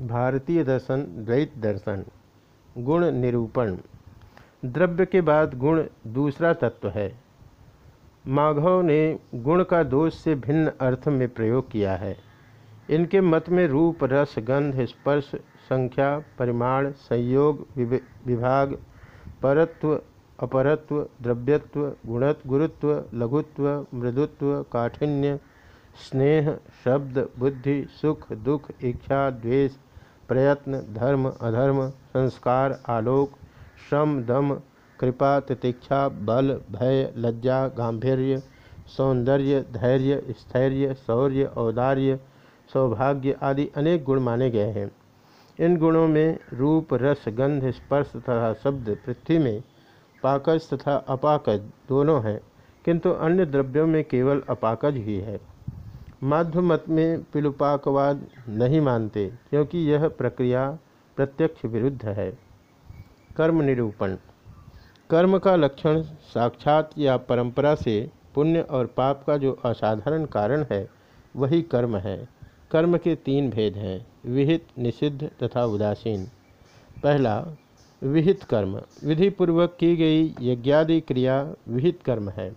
भारतीय दर्शन, द्वैत दर्शन, गुण निरूपण। द्रव्य के बाद गुण दूसरा तत्व है। माघव ने गुण का दोष से भिन्न अर्थ में प्रयोग किया है। इनके मत में रूप, रस, गंध, स्पर्श, संख्या, परिमाण, संयोग विभाग, परत्व, अपरत्व, द्रव्यत्व गुणत्व गुरुत्व, लघुत्व, मृदुत्व, काठिन्य स्नेह, शब्द, बुद्धि, सुख, दुख, इच्छा, द्वेष, प्रयत्न, धर्म, अधर्म, संस्कार, आलोक, श्रम, दम, कृपा, तितिक्षा, बल, भय, लज्जा गांधीर्य सौंदर्य, धैर्य, स्थैर्य, शौर्य, औदार्य, सौभाग्य आदि अनेक गुण माने गए हैं। इन गुणों में रूप, रस, गंध, स्पर्श तथा शब्द पृथ्वी में पाकज तथा अपाकज दोनों हैं, किंतु अन्य द्रव्यों में केवल अपाकज ही है। माध्य मत में पिलुपाकवाद नहीं मानते, क्योंकि यह प्रक्रिया प्रत्यक्ष विरुद्ध है। कर्म निरूपण। कर्म का लक्षण साक्षात या परंपरा से पुण्य और पाप का जो असाधारण कारण है, वही कर्म है। कर्म के तीन भेद हैं, विहित, निषिद्ध तथा उदासीन। पहला, विहित कर्म। विधिपूर्वक की गई यज्ञादि क्रिया विहित कर्म है।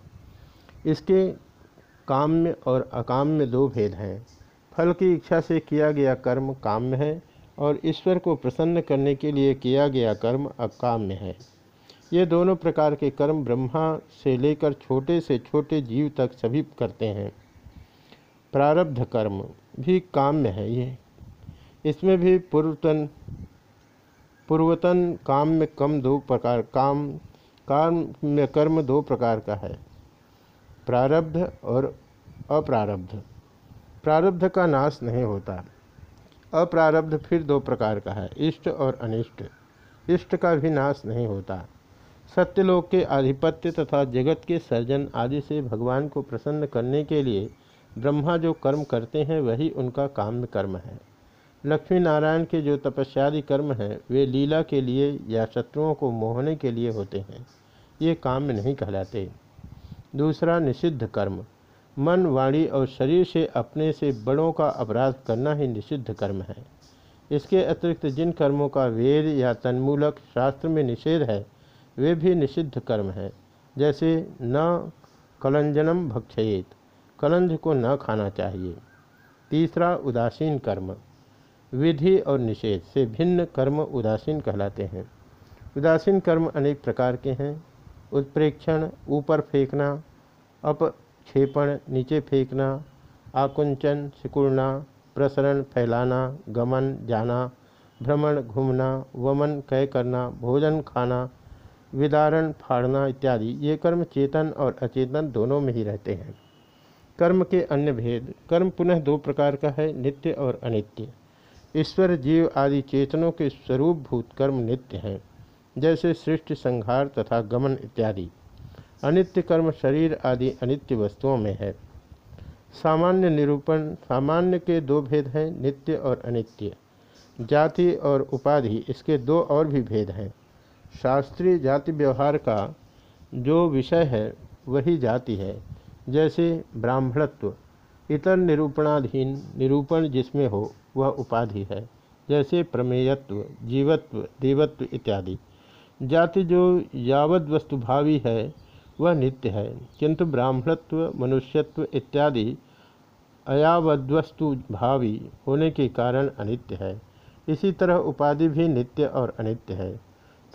इसके काम्य और अकाम्य दो भेद हैं। फल की इच्छा से किया गया कर्म काम्य है और ईश्वर को प्रसन्न करने के लिए किया गया कर्म अकाम्य है। ये दोनों प्रकार के कर्म ब्रह्मा से लेकर छोटे से छोटे जीव तक सभी करते हैं। प्रारब्ध कर्म भी काम्य है ये। इसमें भी पूर्वतन पूर्वतन काम में कम दो प्रकार, काम काम में कर्म दो प्रकार का है। प्रारब्ध और अप्रारब्ध। प्रारब्ध का नाश नहीं होता। अप्रारब्ध फिर दो प्रकार का है, इष्ट और अनिष्ट। इष्ट का भी नाश नहीं होता। सत्यलोक के आधिपत्य तथा जगत के सर्जन आदि से भगवान को प्रसन्न करने के लिए ब्रह्मा जो कर्म करते हैं, वही उनका काम कर्म है। लक्ष्मी नारायण के जो तपस्यादि कर्म हैं, वे लीला के लिए या शत्रुओं को मोहने के लिए होते हैं। ये काम नहीं कहलाते। दूसरा निषिद्ध कर्म। मन, वाणी और शरीर से अपने से बड़ों का अपराध करना ही निषिद्ध कर्म है। इसके अतिरिक्त जिन कर्मों का वेद या तन्मूलक शास्त्र में निषेध है, वे भी निषिद्ध कर्म हैं। जैसे न कलंजनम भक्षयेत, कलंज को न खाना चाहिए। तीसरा उदासीन कर्म। विधि और निषेध से भिन्न कर्म उदासीन कहलाते हैं। उदासीन कर्म अनेक प्रकार के हैं। उत्प्रेक्षण, ऊपर फेंकना अपक्षेपण नीचे फेंकना, आकुंचन, सिकुड़ना, प्रसरण फैलाना, गमन जाना, भ्रमण घूमना, वमन कय करना, भोजन खाना, विदारण फाड़ना इत्यादि, ये कर्म चेतन और अचेतन दोनों में ही रहते हैं। कर्म के अन्य भेद, कर्म पुनः दो प्रकार का है, नित्य और अनित्य। ईश्वर, जीव आदि चेतनों के स्वरूप भूत कर्म नित्य हैं। जैसे सृष्टि, संहार तथा गमन इत्यादि। अनित्य कर्म शरीर आदि अनित्य वस्तुओं में है। सामान्य निरूपण, सामान्य के दो भेद हैं, नित्य और अनित्य। जाति और उपाधि, इसके दो और भी भेद हैं। शास्त्रीय जाति व्यवहार का जो विषय है, वही जाति है, जैसे ब्राह्मणत्व। इतर निरूपणाधीन, निरूपण जिसमें हो, वह उपाधि है, जैसे प्रमेयत्व, जीवत्व, देवत्व इत्यादि। जाति जो यावद वस्तुभावी है, वह नित्य है। किंतु ब्राह्मणत्व, मनुष्यत्व इत्यादि अयावद्वस्तु भावी होने के कारण अनित्य है। इसी तरह उपाधि भी नित्य और अनित्य है।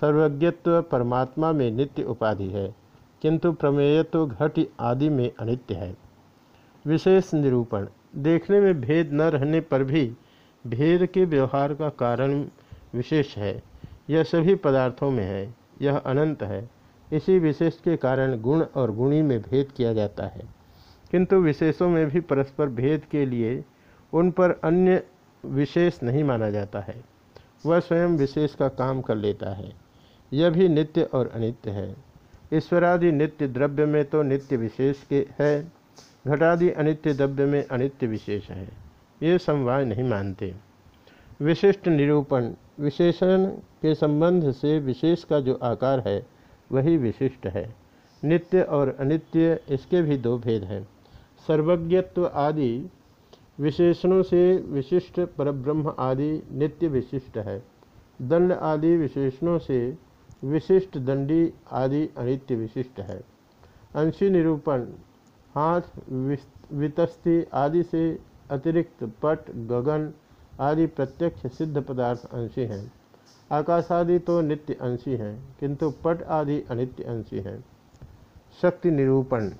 सर्वज्ञत्व परमात्मा में नित्य उपाधि है, किंतु प्रमेयत्व घट आदि में अनित्य है। विशेष निरूपण। देखने में भेद न रहने पर भी भेद के व्यवहार का कारण विशेष है। यह सभी पदार्थों में है, यह अनंत है। इसी विशेष के कारण गुण और गुणी में भेद किया जाता है। किंतु विशेषों में भी परस्पर भेद के लिए उन पर अन्य विशेष नहीं माना जाता है। वह स्वयं विशेष का काम कर लेता है। यह भी नित्य और अनित्य है। ईश्वरादि नित्य द्रव्य में तो नित्य विशेष के है, घटादि अनित्य द्रव्य में अनित्य विशेष है। ये समवाय नहीं मानते। विशिष्ट निरूपण विशेषण के संबंध से विशेष का जो आकार है, वही विशिष्ट है। नित्य और अनित्य इसके भी दो भेद हैं। सर्वज्ञत्व आदि विशेषणों से विशिष्ट, परब्रह्म आदि नित्य विशिष्ट है। दंड आदि विशेषणों से विशिष्ट, दंडी आदि अनित्य विशिष्ट है। अंशी निरूपण, हाथ वितस्ती आदि से अतिरिक्त पट, गगन आदि प्रत्यक्ष सिद्ध पदार्थ अंशी हैं। आकाश आदि तो नित्य अंशी हैं, किंतु पट आदि अनित्य अंशी हैं। शक्ति निरूपण।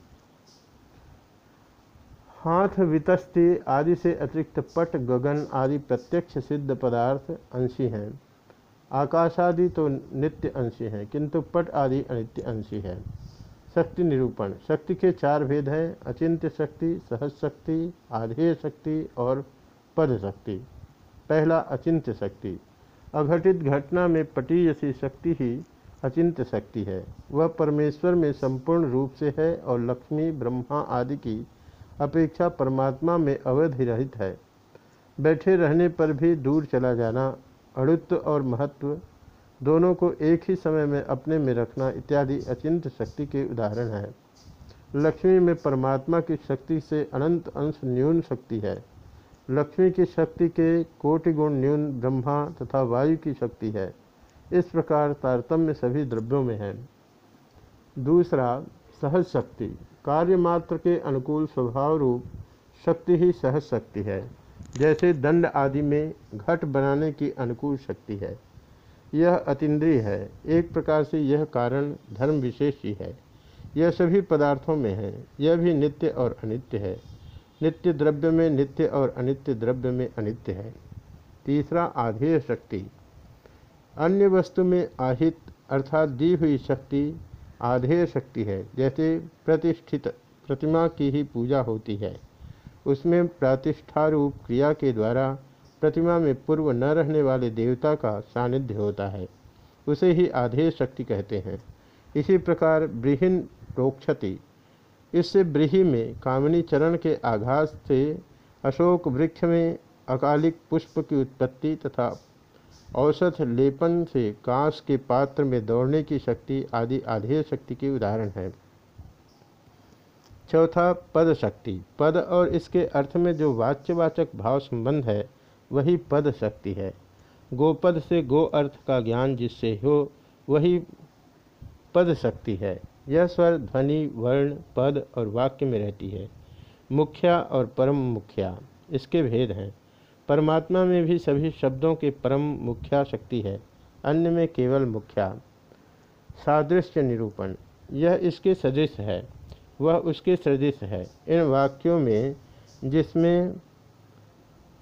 हाथ, वितस्ती आदि से अतिरिक्त पट, गगन आदि प्रत्यक्ष सिद्ध पदार्थ अंशी हैं। आकाश आदि तो नित्य अंशी हैं, किंतु पट आदि अनित्य अंशी है। शक्ति निरूपण। शक्ति के चार भेद हैं, अचिंत्य शक्ति, सहज शक्ति, आधेय शक्ति और पद शक्ति। पहला अचिंत्य शक्ति। अघटित घटना में पटी जैसी शक्ति ही अचिंत्य शक्ति है। वह परमेश्वर में संपूर्ण रूप से है और लक्ष्मी, ब्रह्मा आदि की अपेक्षा परमात्मा में अवधि रहित है। बैठे रहने पर भी दूर चला जाना, अड़ुत्व और महत्व दोनों को एक ही समय में अपने में रखना इत्यादि अचिंत शक्ति के उदाहरण है। लक्ष्मी में परमात्मा की शक्ति से अनंत अंश न्यून शक्ति है। लक्ष्मी की शक्ति के कोटि गुण न्यून ब्रह्मा तथा वायु की शक्ति है। इस प्रकार तारतम्य सभी द्रव्यों में है। दूसरा, सहज शक्ति। कार्य मात्र के अनुकूल स्वभाव रूप शक्ति ही सहज शक्ति है। जैसे दंड आदि में घट बनाने की अनुकूल शक्ति है। यह अतिद्रिय है। एक प्रकार से यह कारण धर्म विशेष ही है। यह सभी पदार्थों में है। यह भी नित्य और अनित्य है। नित्य द्रव्य में नित्य और अनित्य द्रव्य में अनित्य है। तीसरा, आधेय शक्ति। अन्य वस्तु में आहित अर्थात दी हुई शक्ति आधेय शक्ति है, जैसे प्रतिष्ठित प्रतिमा की ही पूजा होती है। उसमें प्रतिष्ठारूप क्रिया के द्वारा प्रतिमा में पूर्व न रहने वाले देवता का सानिध्य होता है। उसे ही आधेय शक्ति कहते हैं। इसी प्रकार ब्रीहिन रोक्षति इससे ब्रीही में कामिनी चरण के आघात से अशोक वृक्ष में अकालिक पुष्प की उत्पत्ति तथा औसत लेपन से कांस के पात्र में दौड़ने की शक्ति आदि आधेय शक्ति के उदाहरण है। चौथा पद शक्ति। पद और इसके अर्थ में जो वाच्यवाचक भाव संबंध है, वही पद शक्ति है। गोपद से गो अर्थ का ज्ञान जिससे हो, वही पद शक्ति है। यह स्वर ध्वनि, वर्ण, पद और वाक्य में रहती है। मुख्या और परम मुख्या, इसके भेद हैं। परमात्मा में भी सभी शब्दों के परम मुख्या शक्ति है, अन्य में केवल मुख्या। सादृश्य निरूपण, यह इसके सदृश है, वह उसके सदृश है। इन वाक्यों में, जिसमें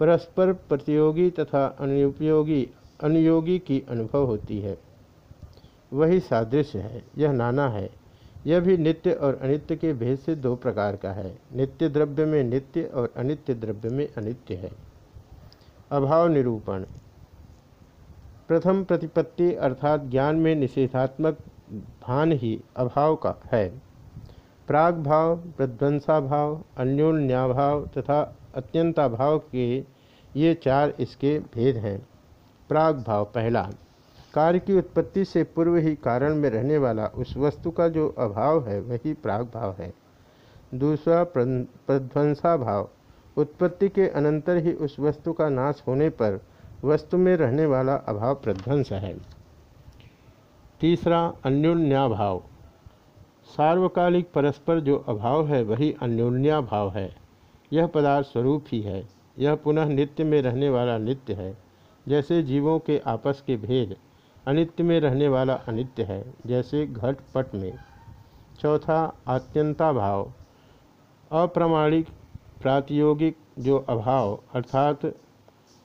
परस्पर प्रतियोगी तथा अनुपयोगी, अनुयोगी की अनुभव होती है, वही सादृश्य है, यह नाना है। यह भी नित्य और अनित्य के भेद से दो प्रकार का है। नित्य द्रव्य में नित्य और अनित्य द्रव्य में अनित्य है। अभाव निरूपण। प्रथम प्रतिपत्ति अर्थात ज्ञान में निषेधात्मक भान ही अभाव का है। प्राग भाव प्रध्वंसा भाव अन्योन्याभाव तथा अत्यंताभाव के ये चार इसके भेद हैं। प्राग भाव पहला। कार्य की उत्पत्ति से पूर्व ही कारण में रहने वाला उस वस्तु का जो अभाव है, वही प्राग भाव है। दूसरा प्रध्वंसा भाव उत्पत्ति के अनंतर ही उस वस्तु का नाश होने पर वस्तु में रहने वाला अभाव प्रध्वंस है। तीसरा अन्योन्याभाव। सार्वकालिक परस्पर जो अभाव है, वही अन्योन्याभाव है। यह पदार्थ स्वरूप ही है। यह पुनः नित्य में रहने वाला नित्य है। जैसे जीवों के आपस के भेद अनित्य में रहने वाला अनित्य है, जैसे घट पट में। चौथा आत्यंता भाव अप्रमाणिक, प्रातियोगिक जो अभाव, अर्थात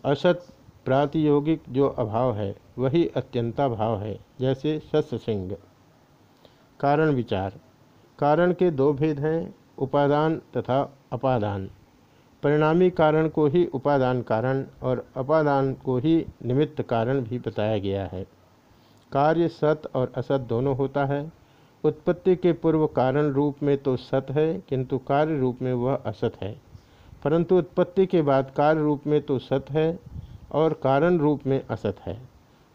असत प्रातियोगिक जो अभाव है, वही अत्यंता भाव है, जैसे सत्संग। कारण विचार। कारण के दो भेद हैं, उपादान तथा अपादान। परिणामी कारण को ही उपादान कारण और अपादान को ही निमित्त कारण भी बताया गया है। कार्य सत और असत दोनों होता है। उत्पत्ति के पूर्व कारण रूप में तो सत है, किंतु कार्य रूप में वह असत है। परंतु उत्पत्ति के बाद कार्य रूप में तो सत है और कारण रूप में असत है।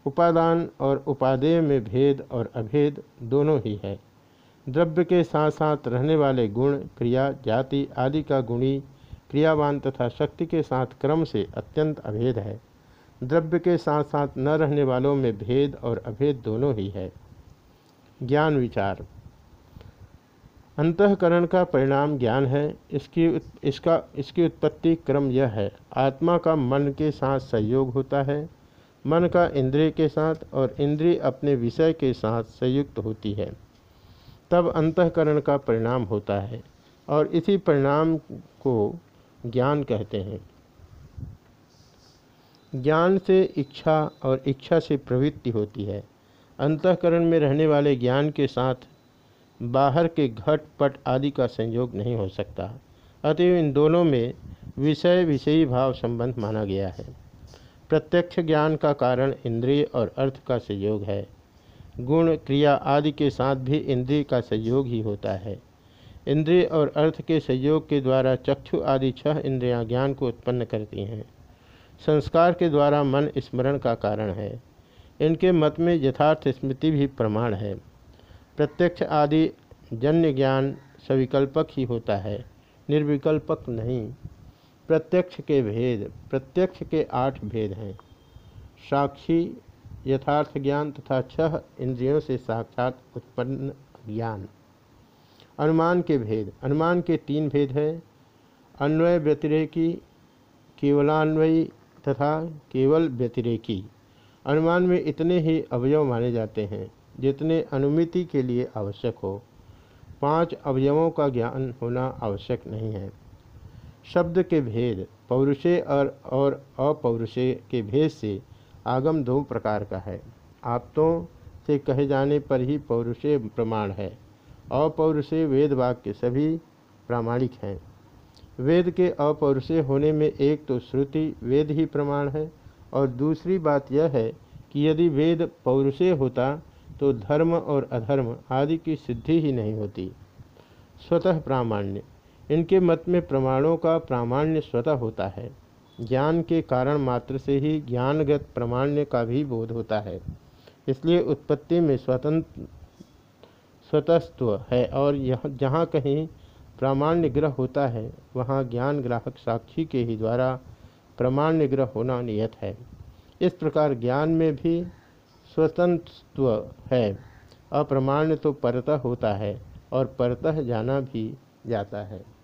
उपादान और उपादेय में भेद और अभेद दोनों ही है। द्रव्य के साथ साथ रहने वाले गुण, क्रिया, जाति आदि का गुणी, क्रियावान तथा शक्ति के साथ क्रम से अत्यंत अभेद है। द्रव्य के साथ साथ न रहने वालों में भेद और अभेद दोनों ही है। ज्ञान विचार। अंतकरण का परिणाम ज्ञान है। इसकी इसका, इसकी उत्पत्ति क्रम यह है। आत्मा का मन के साथ सहयोग होता है। मन का इंद्रिय के साथ और इंद्रिय अपने विषय के साथ संयुक्त होती है। तब अंतकरण का परिणाम होता है और इसी परिणाम को ज्ञान कहते हैं। ज्ञान से इच्छा और इच्छा से प्रवृत्ति होती है। अंतकरण में रहने वाले ज्ञान के साथ बाहर के घट पट आदि का संयोग नहीं हो सकता। अतएव इन दोनों में विषय विषयी भाव संबंध माना गया है। प्रत्यक्ष ज्ञान का कारण इंद्रिय और अर्थ का संयोग है। गुण, क्रिया आदि के साथ भी इंद्रिय का संयोग ही होता है। इंद्रिय और अर्थ के संयोग के द्वारा चक्षु आदि छह इंद्रियाँ ज्ञान को उत्पन्न करती हैं। संस्कार के द्वारा मन स्मरण का कारण है। इनके मत में यथार्थ स्मृति भी प्रमाण है। प्रत्यक्ष आदि जन्य ज्ञान सविकल्पक ही होता है, निर्विकल्पक नहीं। प्रत्यक्ष के भेद, प्रत्यक्ष के आठ भेद हैं। साक्षी, यथार्थ ज्ञान तथा छह इंद्रियों से साक्षात उत्पन्न ज्ञान। अनुमान के भेद, अनुमान के तीन भेद हैं। अन्वय व्यतिरेकी, केवलान्वयी तथा केवल व्यतिरेकी। अनुमान में इतने ही अवयव माने जाते हैं, जितने अनुमिति के लिए आवश्यक हो। पाँच अवयवों का ज्ञान होना आवश्यक नहीं है। शब्द के भेद, पौरुषे और और अपौरुषे के भेद से आगम दो प्रकार का है। आप्तों से कहे जाने पर ही पौरुषे प्रमाण है। अपौरुषे वेद वाक्य सभी प्रामाणिक हैं। वेद के अपौरुषे होने में एक तो श्रुति वेद ही प्रमाण है, और दूसरी बात यह है कि यदि वेद पौरुषे होता तो धर्म और अधर्म आदि की सिद्धि ही नहीं होती। स्वतः प्रामाण्य। इनके मत में प्रमाणों का प्रामाण्य स्वतः होता है। ज्ञान के कारण मात्र से ही ज्ञानगत प्रामाण्य का भी बोध होता है। इसलिए उत्पत्ति में स्वतंत्र स्वतस्व है, और यह जहाँ कहीं प्रामाण्य ग्रह होता है, वहाँ ज्ञान ग्राहक साक्षी के ही द्वारा प्रामाण्य ग्रह होना नियत है। इस प्रकार ज्ञान में भी स्वतंत्र है। अप्रमाण्य तो परतः होता है और परतः जाना भी जाता है।